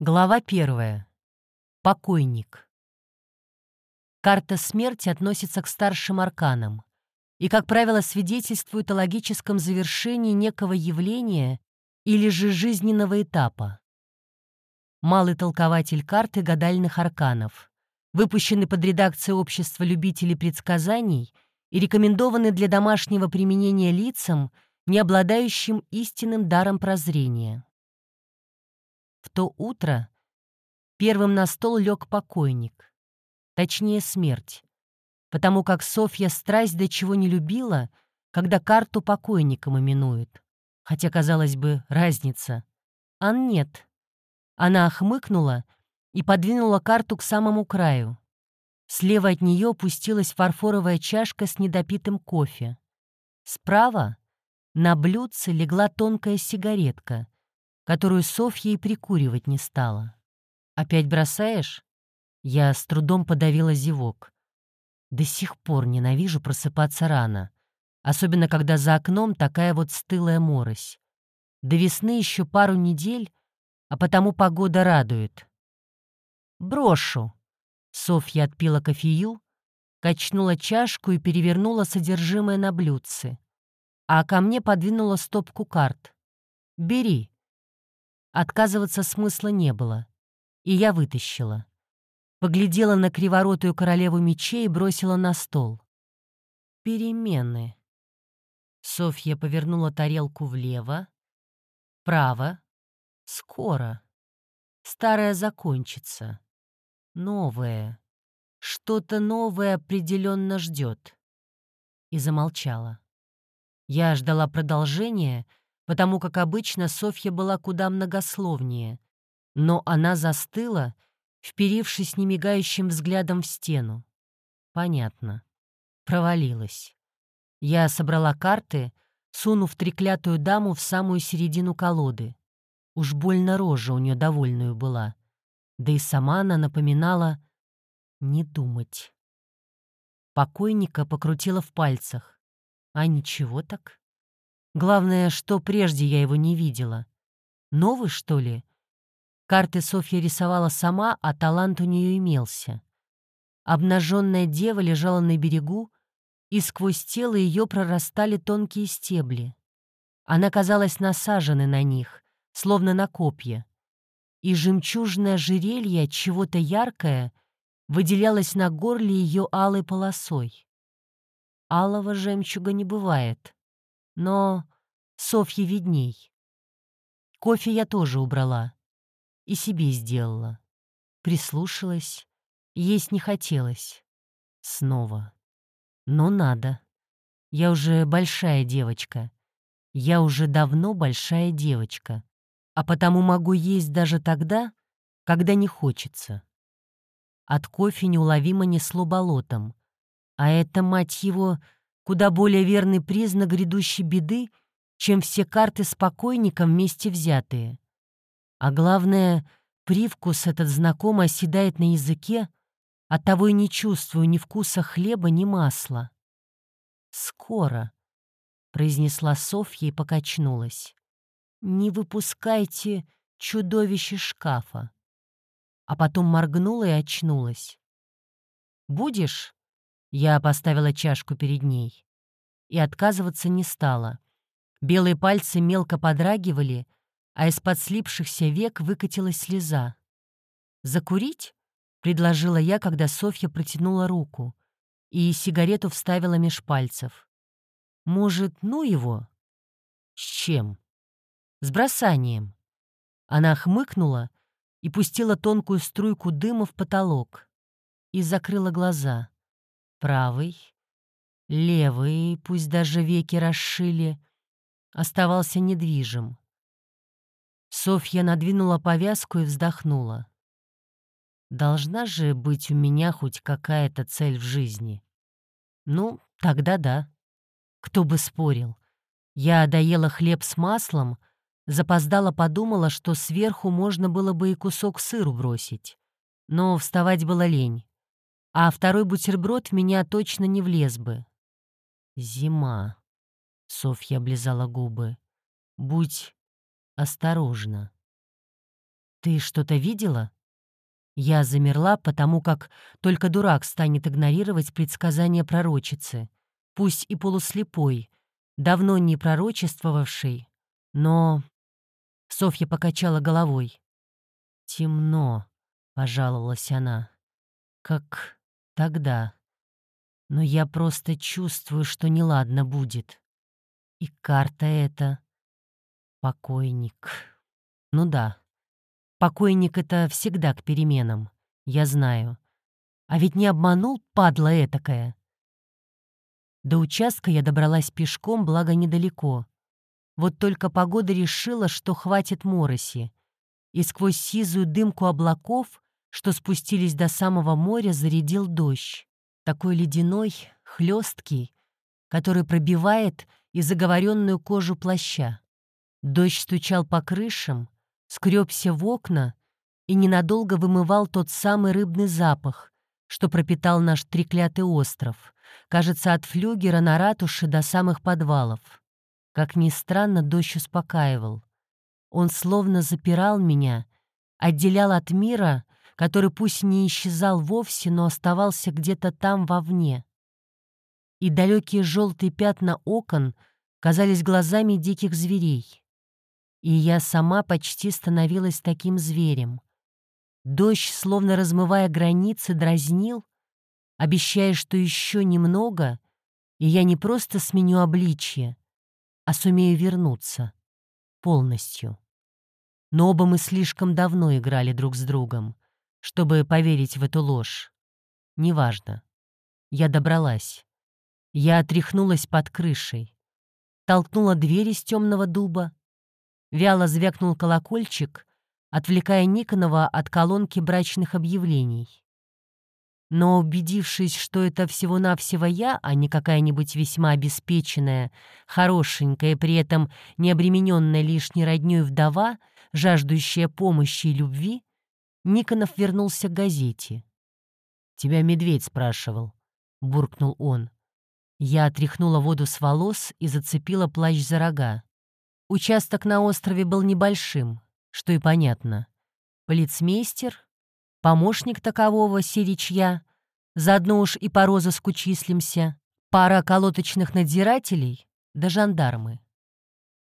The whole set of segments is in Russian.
Глава первая. Покойник. Карта смерти относится к старшим арканам и, как правило, свидетельствует о логическом завершении некого явления или же жизненного этапа. Малый толкователь карты гадальных арканов, выпущенный под редакцией Общества любителей предсказаний и рекомендованный для домашнего применения лицам, не обладающим истинным даром прозрения. В то утро первым на стол лег покойник, точнее смерть, потому как Софья страсть до чего не любила, когда карту покойником именуют. Хотя, казалось бы, разница. А нет. Она охмыкнула и подвинула карту к самому краю. Слева от нее опустилась фарфоровая чашка с недопитым кофе. Справа на блюдце легла тонкая сигаретка — которую Софья и прикуривать не стала. «Опять бросаешь?» Я с трудом подавила зевок. До сих пор ненавижу просыпаться рано, особенно когда за окном такая вот стылая морось. До весны еще пару недель, а потому погода радует. «Брошу!» Софья отпила кофею, качнула чашку и перевернула содержимое на блюдце, а ко мне подвинула стопку карт. «Бери, Отказываться смысла не было. И я вытащила. Поглядела на криворотую королеву мечей и бросила на стол. Перемены. Софья повернула тарелку влево, вправо. Скоро. Старое закончится. Новое. Что-то новое определенно ждет. И замолчала. Я ждала продолжения — потому как обычно Софья была куда многословнее, но она застыла, вперившись немигающим взглядом в стену. Понятно. Провалилась. Я собрала карты, сунув треклятую даму в самую середину колоды. Уж больно рожа у нее довольную была. Да и сама она напоминала «не думать». Покойника покрутила в пальцах. А ничего так. Главное, что прежде я его не видела. Новый, что ли? Карты Софья рисовала сама, а талант у нее имелся. Обнаженная дева лежала на берегу, и сквозь тело ее прорастали тонкие стебли. Она казалась насаженной на них, словно на копья. И жемчужное жерелье, чего-то яркое, выделялось на горле ее алой полосой. Алого жемчуга не бывает. Но Софье видней. Кофе я тоже убрала. И себе сделала. Прислушалась. Есть не хотелось. Снова. Но надо. Я уже большая девочка. Я уже давно большая девочка. А потому могу есть даже тогда, когда не хочется. От кофе неуловимо несло болотом. А это, мать его, куда более верный признак грядущей беды, чем все карты с покойником вместе взятые. А главное, привкус этот знакомо оседает на языке, оттого и не чувствую ни вкуса хлеба, ни масла. «Скоро», — произнесла Софья и покачнулась. «Не выпускайте чудовище шкафа». А потом моргнула и очнулась. «Будешь?» Я поставила чашку перед ней. И отказываться не стала. Белые пальцы мелко подрагивали, а из-под слипшихся век выкатилась слеза. «Закурить?» — предложила я, когда Софья протянула руку и сигарету вставила меж пальцев. «Может, ну его?» «С чем?» «С бросанием». Она хмыкнула и пустила тонкую струйку дыма в потолок и закрыла глаза правый, левый, пусть даже веки расшили, оставался недвижим. Софья надвинула повязку и вздохнула. Должна же быть у меня хоть какая-то цель в жизни. Ну, тогда да. Кто бы спорил. Я доела хлеб с маслом, запоздала подумала, что сверху можно было бы и кусок сыру бросить. Но вставать было лень а второй бутерброд в меня точно не влез бы. Зима. Софья облизала губы. Будь осторожна. «Ты что-то видела?» Я замерла, потому как только дурак станет игнорировать предсказания пророчицы, пусть и полуслепой, давно не пророчествовавшей, но... Софья покачала головой. «Темно», — пожаловалась она, — «как тогда. Но я просто чувствую, что неладно будет. И карта эта... Покойник. Ну да, покойник — это всегда к переменам, я знаю. А ведь не обманул, падла этакая. До участка я добралась пешком, благо недалеко. Вот только погода решила, что хватит мороси. И сквозь сизую дымку облаков, что спустились до самого моря, зарядил дождь. Такой ледяной, хлесткий, который пробивает и заговоренную кожу плаща. Дождь стучал по крышам, скребся в окна и ненадолго вымывал тот самый рыбный запах, что пропитал наш треклятый остров, кажется, от флюгера на ратуше до самых подвалов. Как ни странно, дождь успокаивал. Он словно запирал меня, отделял от мира, который пусть не исчезал вовсе, но оставался где-то там вовне. И далекие желтые пятна окон казались глазами диких зверей. И я сама почти становилась таким зверем. Дождь, словно размывая границы, дразнил, обещая, что еще немного, и я не просто сменю обличье, а сумею вернуться. Полностью. Но оба мы слишком давно играли друг с другом, чтобы поверить в эту ложь. Неважно. Я добралась. Я отряхнулась под крышей. Толкнула дверь из темного дуба. Вяло звякнул колокольчик, отвлекая Никонова от колонки брачных объявлений. Но убедившись, что это всего-навсего я, а не какая-нибудь весьма обеспеченная, хорошенькая, при этом не обремененная лишней роднёй вдова, жаждущая помощи и любви, Никонов вернулся к газете. «Тебя медведь спрашивал», — буркнул он. Я отряхнула воду с волос и зацепила плащ за рога. Участок на острове был небольшим, что и понятно. Полицмейстер, помощник такового, Сиричья, заодно уж и по розыску числимся, пара колоточных надзирателей да жандармы.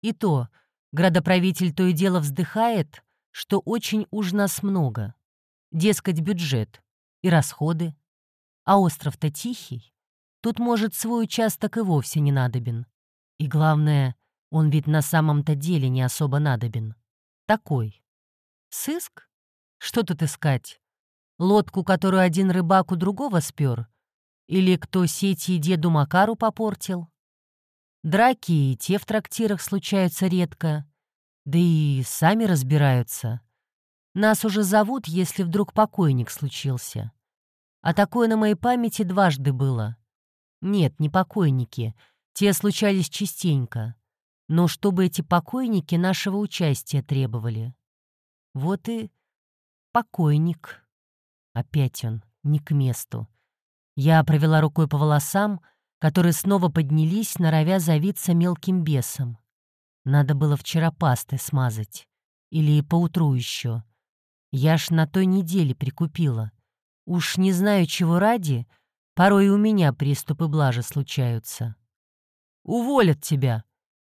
И то, градоправитель то и дело вздыхает, что очень уж нас много. Дескать, бюджет и расходы. А остров-то тихий. Тут, может, свой участок и вовсе не надобен. И главное, он ведь на самом-то деле не особо надобен. Такой. Сыск? Что тут искать? Лодку, которую один рыбак у другого спер? Или кто сети деду Макару попортил? Драки и те в трактирах случаются редко. Да и сами разбираются. Нас уже зовут, если вдруг покойник случился. А такое на моей памяти дважды было. Нет, не покойники. Те случались частенько. Но чтобы эти покойники нашего участия требовали. Вот и покойник. Опять он, не к месту. Я провела рукой по волосам, которые снова поднялись, норовя завиться мелким бесом. Надо было вчера пастой смазать. Или поутру еще. Я ж на той неделе прикупила. Уж не знаю, чего ради, порой у меня приступы блажи случаются. «Уволят тебя!»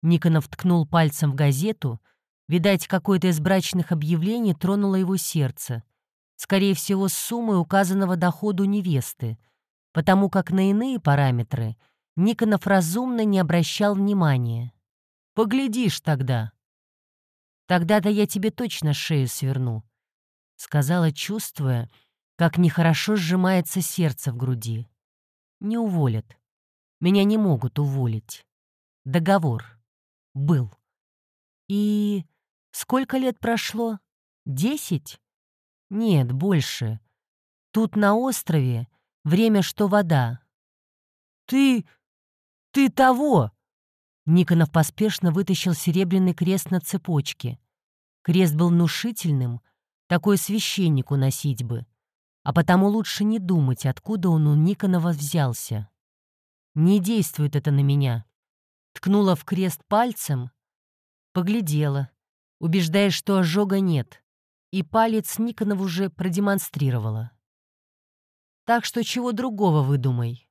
Никонов ткнул пальцем в газету. Видать, какое-то из брачных объявлений тронуло его сердце — скорее всего, с суммой указанного доходу невесты, потому как на иные параметры Никонов разумно не обращал внимания. «Поглядишь тогда». «Тогда-то я тебе точно шею сверну», — сказала, чувствуя, как нехорошо сжимается сердце в груди. «Не уволят. Меня не могут уволить. Договор. Был. И сколько лет прошло? Десять? Нет, больше. Тут на острове время, что вода. Ты... ты того! Никонов поспешно вытащил серебряный крест на цепочке. Крест был внушительным, такой священнику носить бы. А потому лучше не думать, откуда он у Никонова взялся. Не действует это на меня. Ткнула в крест пальцем, поглядела, убеждаясь, что ожога нет и палец Никонов уже продемонстрировала. Так что чего другого выдумай.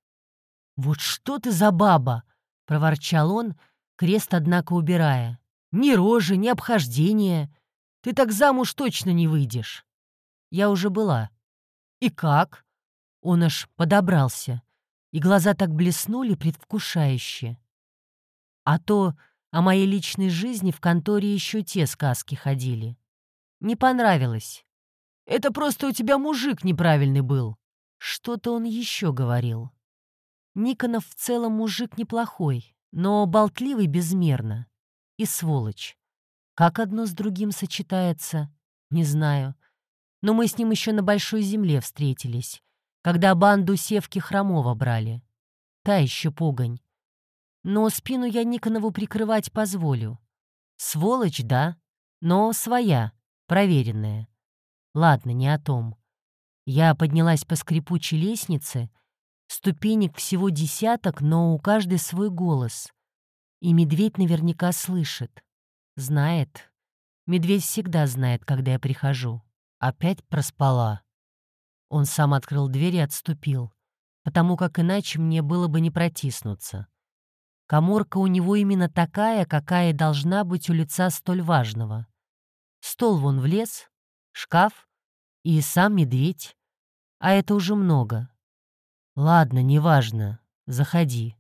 «Вот что ты за баба!» — проворчал он, крест, однако, убирая. «Ни рожи, ни обхождения. Ты так замуж точно не выйдешь». Я уже была. «И как?» Он аж подобрался, и глаза так блеснули предвкушающе. А то о моей личной жизни в конторе еще те сказки ходили. Не понравилось. Это просто у тебя мужик неправильный был. Что-то он еще говорил. Никонов в целом мужик неплохой, но болтливый безмерно. И сволочь. Как одно с другим сочетается, не знаю. Но мы с ним еще на Большой Земле встретились, когда банду Севки Хромова брали. Та еще погонь. Но спину я Никонову прикрывать позволю. Сволочь, да, но своя, проверенная. Ладно, не о том. Я поднялась по скрипучей лестнице, ступенек всего десяток, но у каждой свой голос. И медведь наверняка слышит. Знает. Медведь всегда знает, когда я прихожу. Опять проспала. Он сам открыл дверь и отступил, потому как иначе мне было бы не протиснуться. Коморка у него именно такая, какая должна быть у лица столь важного. Стол вон влез, шкаф и сам медведь. А это уже много. Ладно, неважно, заходи.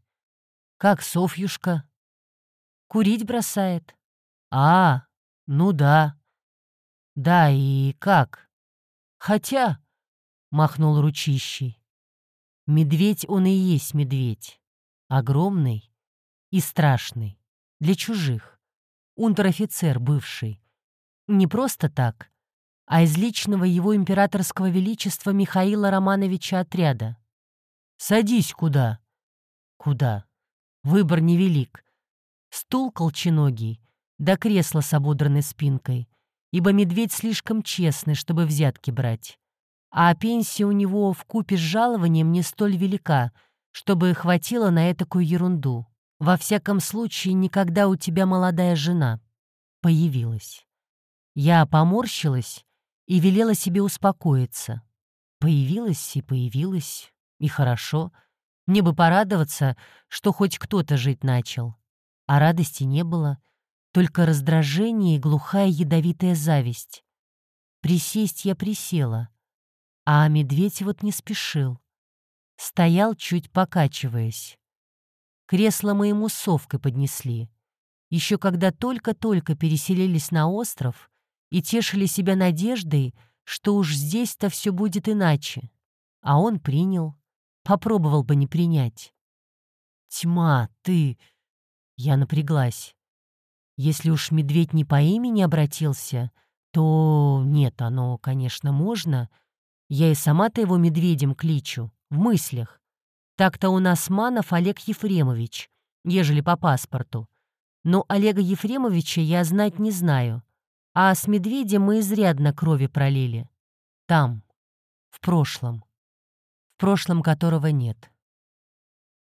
Как Софьюшка? Курить бросает. А, ну да. Да, и как? Хотя, махнул ручищей. Медведь он и есть медведь. Огромный и страшный. Для чужих. Унтер-офицер бывший. Не просто так, а из личного его императорского величества Михаила Романовича отряда. «Садись куда?» «Куда?» Выбор невелик. Стул колченогий, да кресло с ободранной спинкой, ибо медведь слишком честный, чтобы взятки брать. А пенсия у него в купе с жалованием не столь велика, чтобы хватило на этакую ерунду. Во всяком случае, никогда у тебя молодая жена появилась. Я поморщилась и велела себе успокоиться. Появилась и появилась, и хорошо. Мне бы порадоваться, что хоть кто-то жить начал. А радости не было, только раздражение и глухая ядовитая зависть. Присесть я присела, а медведь вот не спешил. Стоял, чуть покачиваясь. Кресло мы ему совкой поднесли. Еще когда только-только переселились на остров, и тешили себя надеждой, что уж здесь-то все будет иначе. А он принял. Попробовал бы не принять. «Тьма, ты...» Я напряглась. Если уж медведь не по имени обратился, то нет, оно, конечно, можно. Я и сама-то его медведем кличу, в мыслях. Так-то у нас Манов Олег Ефремович, ежели по паспорту. Но Олега Ефремовича я знать не знаю. А с медведем мы изрядно крови пролили. Там, в прошлом. Прошлом которого нет.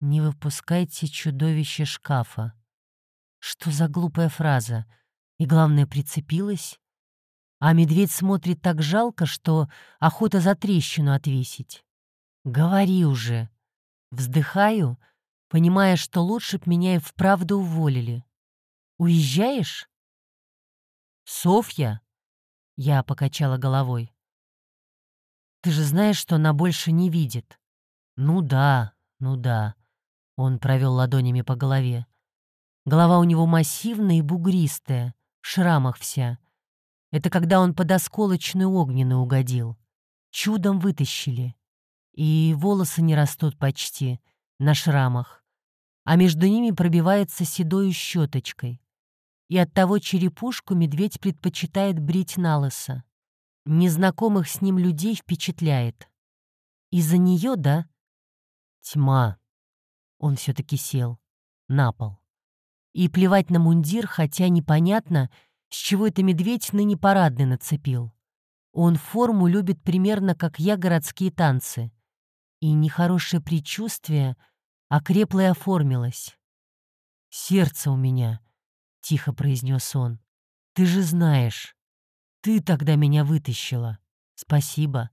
Не выпускайте чудовище шкафа. Что за глупая фраза? И главное, прицепилась? А медведь смотрит так жалко, что охота за трещину отвесить. Говори уже. Вздыхаю, понимая, что лучше б меня и вправду уволили. Уезжаешь? «Софья?» — я покачала головой. «Ты же знаешь, что она больше не видит». «Ну да, ну да», — он провел ладонями по голове. Голова у него массивная и бугристая, в шрамах вся. Это когда он под осколочный огненный угодил. Чудом вытащили. И волосы не растут почти, на шрамах. А между ними пробивается седою щеточкой и оттого черепушку медведь предпочитает брить на лысо. Незнакомых с ним людей впечатляет. Из-за нее, да? Тьма. Он все-таки сел. На пол. И плевать на мундир, хотя непонятно, с чего это медведь ныне парадный нацепил. Он форму любит примерно, как я, городские танцы. И нехорошее предчувствие окрепло и оформилось. Сердце у меня —— тихо произнес он. «Ты же знаешь». Ты тогда меня вытащила. Спасибо.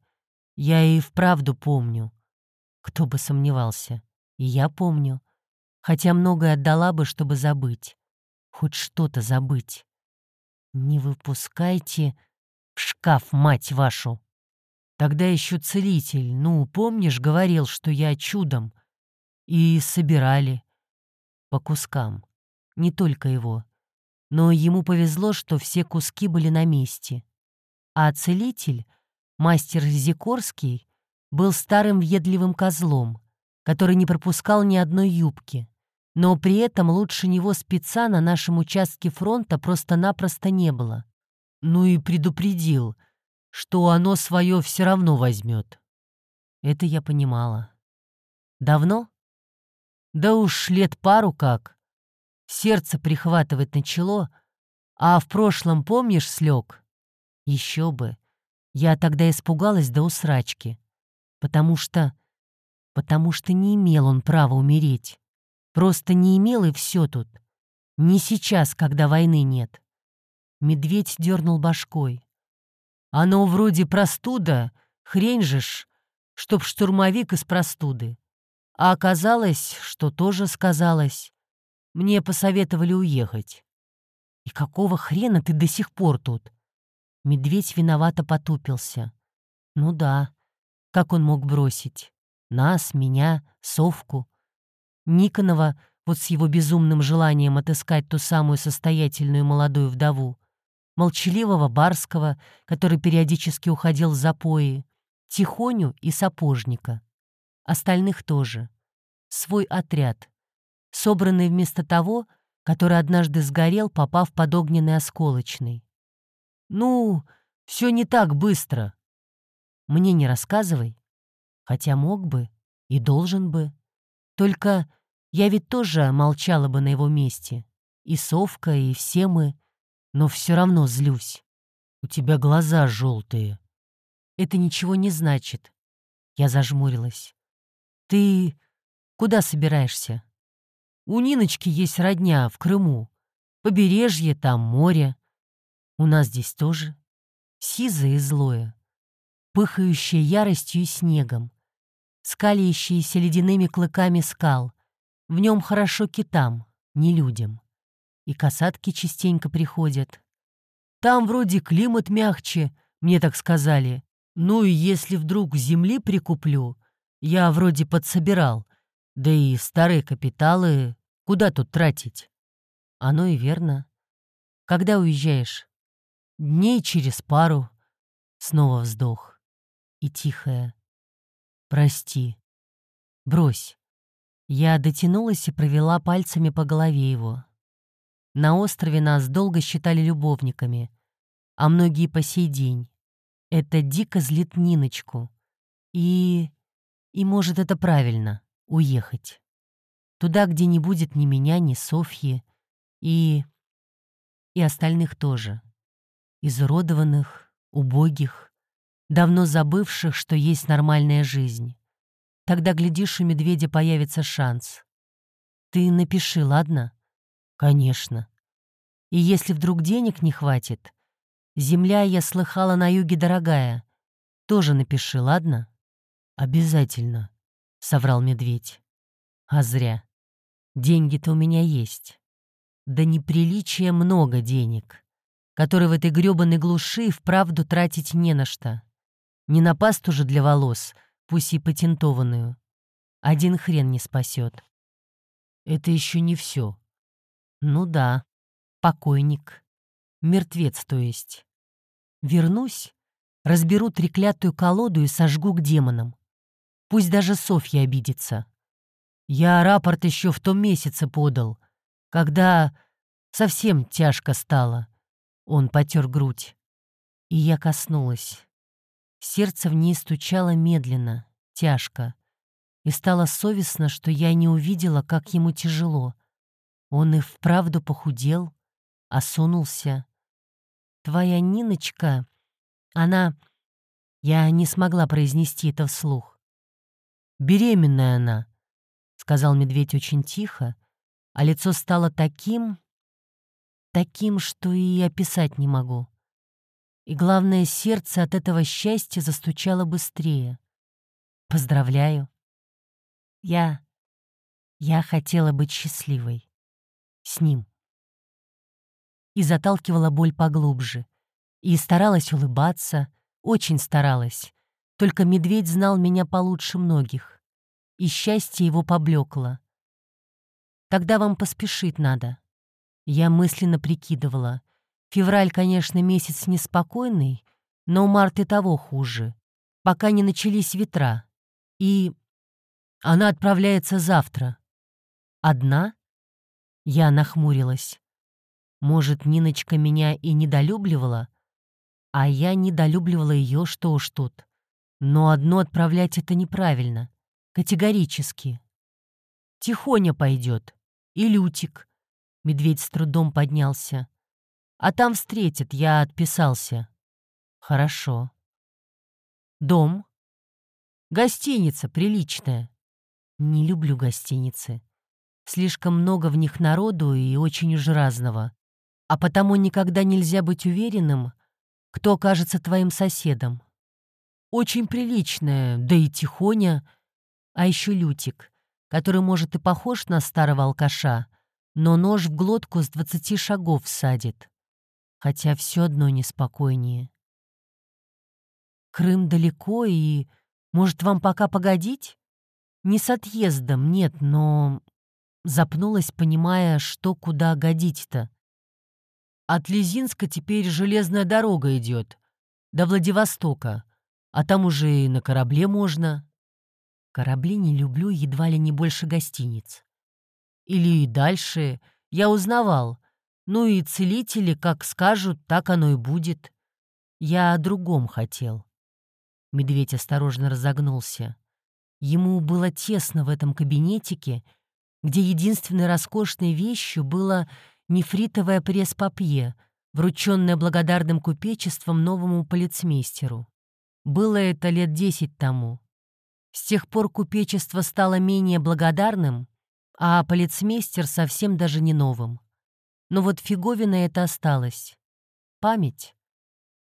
Я и вправду помню. Кто бы сомневался. И я помню. Хотя многое отдала бы, чтобы забыть. Хоть что-то забыть. Не выпускайте в шкаф, мать вашу. Тогда еще целитель, ну, помнишь, говорил, что я чудом. И собирали. По кускам. Не только его. Но ему повезло, что все куски были на месте. А целитель, мастер Зикорский, был старым въедливым козлом, который не пропускал ни одной юбки. Но при этом лучше него спеца на нашем участке фронта просто-напросто не было. Ну и предупредил, что оно свое все равно возьмет. Это я понимала. Давно? Да уж лет пару как. Сердце прихватывать начало, а в прошлом, помнишь, слег? Еще бы. Я тогда испугалась до усрачки. Потому что... Потому что не имел он права умереть. Просто не имел и все тут. Не сейчас, когда войны нет. Медведь дернул башкой. Оно вроде простуда, хрень же ж, чтоб штурмовик из простуды. А оказалось, что тоже сказалось. Мне посоветовали уехать. И какого хрена ты до сих пор тут? Медведь виновато потупился. Ну да, как он мог бросить? Нас, меня, совку. Никонова, вот с его безумным желанием отыскать ту самую состоятельную молодую вдову. Молчаливого Барского, который периодически уходил в запои. Тихоню и Сапожника. Остальных тоже. Свой отряд собранный вместо того, который однажды сгорел, попав под огненный осколочный. «Ну, все не так быстро. Мне не рассказывай. Хотя мог бы и должен бы. Только я ведь тоже молчала бы на его месте. И Совка, и все мы. Но все равно злюсь. У тебя глаза желтые. Это ничего не значит. Я зажмурилась. Ты куда собираешься? У Ниночки есть родня в Крыму. Побережье, там море. У нас здесь тоже. Сизое и злое. Пыхающее яростью и снегом. Скалящиеся ледяными клыками скал. В нем хорошо китам, не людям. И касатки частенько приходят. Там вроде климат мягче, мне так сказали. Ну и если вдруг земли прикуплю, я вроде подсобирал, да и старые капиталы Куда тут тратить? Оно и верно. Когда уезжаешь? Дней через пару. Снова вздох. И тихая. Прости. Брось. Я дотянулась и провела пальцами по голове его. На острове нас долго считали любовниками, а многие по сей день. Это дико злит Ниночку. И... и может это правильно — уехать. Туда, где не будет ни меня, ни Софьи. И... и остальных тоже. Изуродованных, убогих, давно забывших, что есть нормальная жизнь. Тогда, глядишь, у медведя появится шанс. Ты напиши, ладно? Конечно. И если вдруг денег не хватит, земля, я слыхала, на юге дорогая, тоже напиши, ладно? Обязательно, — соврал медведь. А зря. Деньги-то у меня есть. Да неприличие много денег, которые в этой грёбаной глуши вправду тратить не на что. Не на пасту же для волос, пусть и патентованную. Один хрен не спасет. Это еще не все. Ну да, покойник. Мертвец, то есть. Вернусь, разберу треклятую колоду и сожгу к демонам. Пусть даже Софья обидится. Я рапорт еще в том месяце подал, когда совсем тяжко стало. Он потер грудь. И я коснулась. Сердце в ней стучало медленно, тяжко. И стало совестно, что я не увидела, как ему тяжело. Он и вправду похудел, осунулся. Твоя Ниночка, она... Я не смогла произнести это вслух. Беременная она, сказал медведь очень тихо, а лицо стало таким, таким, что и описать не могу. И главное, сердце от этого счастья застучало быстрее. Поздравляю. Я... я хотела быть счастливой. С ним. И заталкивала боль поглубже. И старалась улыбаться, очень старалась. Только медведь знал меня получше многих. И счастье его поблекло. Тогда вам поспешить надо. Я мысленно прикидывала. Февраль, конечно, месяц неспокойный, но март и того хуже, пока не начались ветра. И она отправляется завтра. Одна? Я нахмурилась. Может, Ниночка меня и недолюбливала? А я недолюбливала ее, что уж тут. Но одно отправлять это неправильно. Категорически. Тихоня пойдет. И Лютик. Медведь с трудом поднялся. А там встретит, я отписался. Хорошо. Дом? Гостиница приличная. Не люблю гостиницы. Слишком много в них народу и очень уж разного. А потому никогда нельзя быть уверенным, кто окажется твоим соседом. Очень приличная, да и тихоня. А еще Лютик, который, может, и похож на старого алкаша, но нож в глотку с двадцати шагов всадит хотя все одно неспокойнее. Крым далеко, и, может, вам пока погодить? Не с отъездом, нет, но... Запнулась, понимая, что куда годить-то. От Лизинска теперь железная дорога идет, до Владивостока, а там уже и на корабле можно. Корабли не люблю едва ли не больше гостиниц. Или и дальше. Я узнавал, ну и целители, как скажут, так оно и будет. Я о другом хотел. Медведь осторожно разогнулся. Ему было тесно в этом кабинетике, где единственной роскошной вещью было нефритовое пресс-папье, врученное благодарным купечеством новому полицмейстеру. Было это лет десять тому. С тех пор купечество стало менее благодарным, а полицмейстер совсем даже не новым. Но вот фиговина это осталось. Память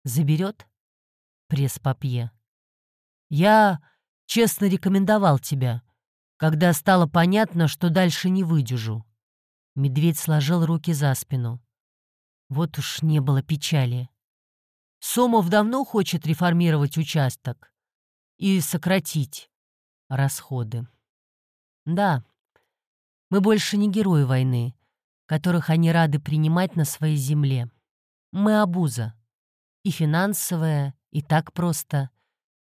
заберет пресс-папье. Я честно рекомендовал тебя, когда стало понятно, что дальше не выдержу. Медведь сложил руки за спину. Вот уж не было печали. Сомов давно хочет реформировать участок и сократить расходы. Да, мы больше не герои войны, которых они рады принимать на своей земле. Мы обуза. И финансовая, и так просто.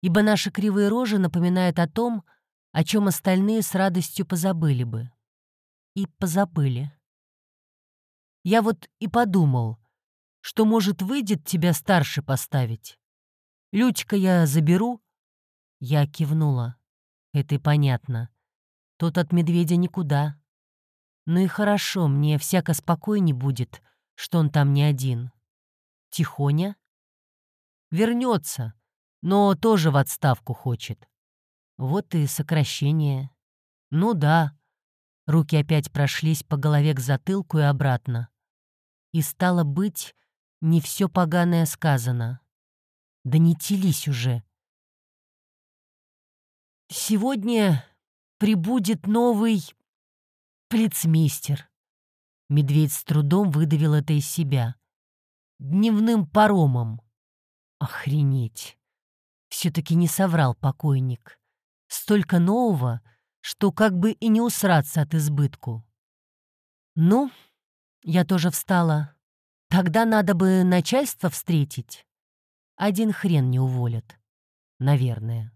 Ибо наши кривые рожи напоминают о том, о чем остальные с радостью позабыли бы. И позабыли. Я вот и подумал, что, может, выйдет тебя старше поставить. Лютика я заберу. Я кивнула. Это и понятно. Тот от медведя никуда. Ну и хорошо, мне всяко спокойней будет, что он там не один. Тихоня? Вернется, но тоже в отставку хочет. Вот и сокращение. Ну да. Руки опять прошлись по голове к затылку и обратно. И стало быть, не все поганое сказано. Да не телись уже. Сегодня прибудет новый Полицмейстер. Медведь с трудом выдавил это из себя. Дневным паромом. Охренеть. Все-таки не соврал покойник. Столько нового, что как бы и не усраться от избытку. Ну, я тоже встала. Тогда надо бы начальство встретить. Один хрен не уволят. Наверное.